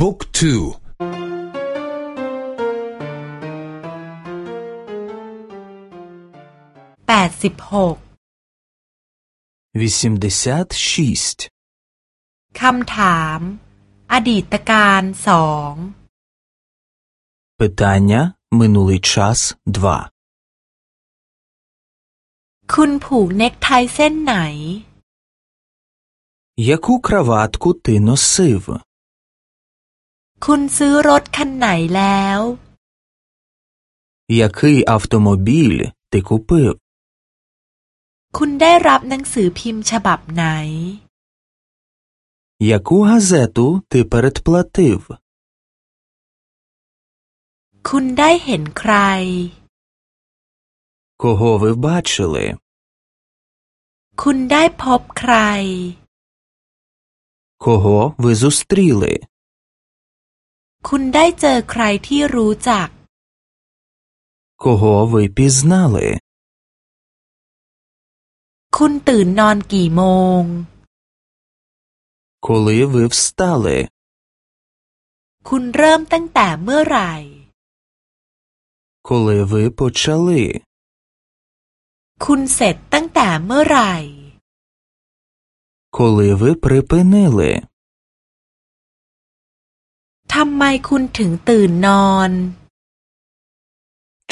บุ๊กทู แปดสิบหก вісімдесят шість คำถาม อดีตการสอง питання минулий час два คุณผูกเน็กไทเส้นไหน яку краватку ти носив คุณซื้อรถคันไหนแล้ว який автомобіль ти купив คุณได้รับหนังสือพิมพ์ฉบับไหน яку газету ти передплатив คุณได้เห็นใคร кого ви бачили คุณได้พบใคร кого ви зустріли คุณได้เจอใครที่รู้จัก кого ви пізнали คุณตื่นนอนกี่โมง коли ви встали คุณเริ่มตั้งแต่เมื่อไหร่ коли ви почали คุณเสร็จตั้งแต่เมื่อไหร่ коли ви припинили ทำไมคุณถึงตื่นนอน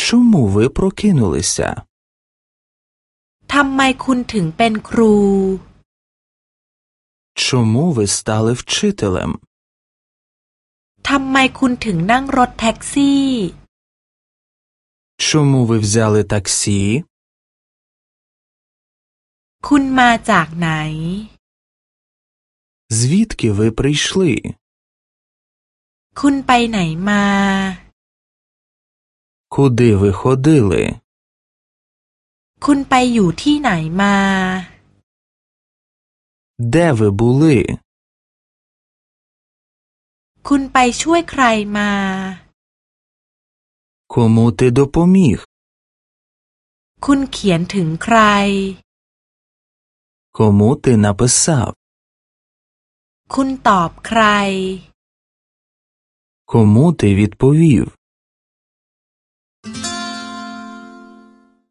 чому ви прокинулися ทำไมคุณถึงเป็นครู чому ви стали вчителем ทำไมคุณถึงนั่งรถแท็กซี่ чому ви взяли таксі คุณมาจากไหน звідки ви прийшли คุณไปไหนมา куди ви ходили คุณไปอยู่ที่ไหนมา де ви були คุณไปช่วยใครมา кому ти допоміг คุณเขียนถึงใคร кому ти написав คุณตอบใคร кому ти відповів